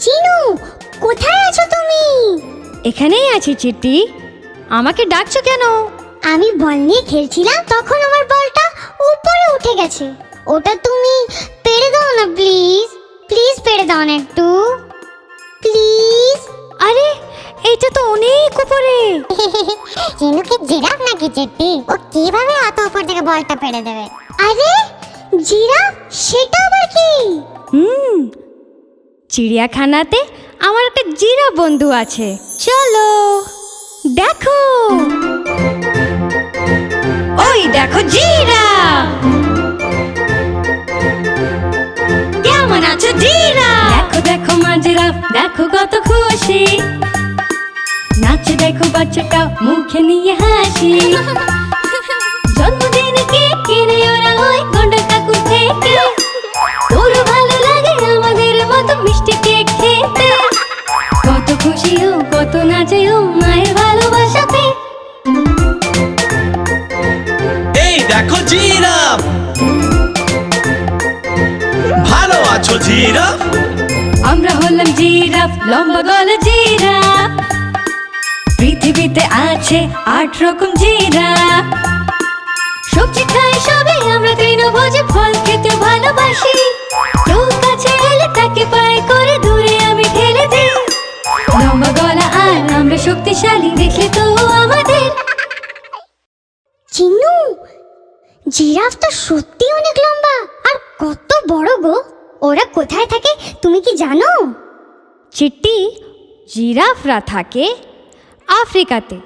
চিনু কোথায় আছো তুমি? এখানেই আছি চিট্টি। আমাকে ডাকছো কেন? আমি বল নিয়ে খেলছিলাম তখন আমার বলটা উপরে উঠে গেছে। ওটা তুমি পেড়ে দাও না প্লিজ। প্লিজ পেড়ে দাও না একটু। প্লিজ। আরে এটা তো অনেক উপরে। চিনুকে জিরাফ নাকি চেট্টি? ও কীভাবে অত উপর থেকে বলটা পেড়ে দেবে? আরে জিরাফ সেটা আবার কি? হুম চিড়িয়াখানাতে আমার একটা জিরা বন্ধু আছে। চলো দেখো। ওই দেখো জিরা। কেমন আছো জিরা? দেখো দেখো মাজরা দেখো কত খুশি। নাচে দেখো বাচ্চাটা মুখে নিয়ে হাসি। জন্মদিন কেক কিনে ওরা ওই মায়ের ভালোবাসাতে এই দেখো জিরাফ। ভালো আছো জিরাফ? আমরা হলাম জিরাফ লম্বা গলা জিরাফ। পৃথিবীতে আছে আট রকম জিরাফ। সবজি খাই সবে আমরা তৃণভোজী ফল দেখলে তো আমাদের। চিনু জিরাফ তো সত্যি অনেক লম্বা। আর কত বড় গো। ওরা কোথায় থাকে তুমি কি জানো? চিট্টি জিরাফরা থাকে আফ্রিকাতে।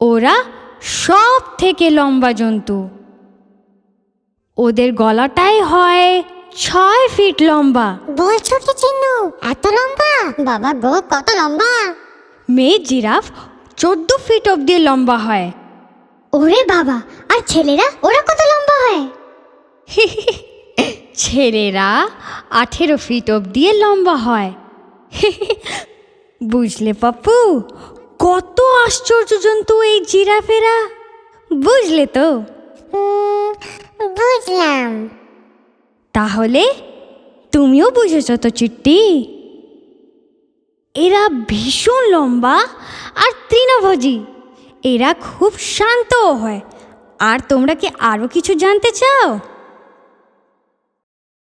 ওরা সব থেকে লম্বা জন্তু। ওদের গলাটাই হয় ছয় ফিট লম্বা। বলছো কি চিনু এত লম্বা? বাবা গো কত লম্বা? মেয়ে জিরাফ চোদ্দ ফিট অব্দি লম্বা হয়। ওরে বাবা আর ছেলেরা ওরা কত লম্বা হয়? ছেলেরা আঠেরো ফিট অব্দি লম্বা হয়। বুঝলে পাপ্পু কত আশ্চর্য জন্তু এই জিরাফেরা। বুঝলে তো? বুঝলাম। তাহলে তুমিও বুঝেছ তো চিট্টি। এরা ভীষণ লম্বা আর তৃণভোজী। এরা খুব শান্তও হয়। আর তোমরা কি আরও কিছু জানতে চাও?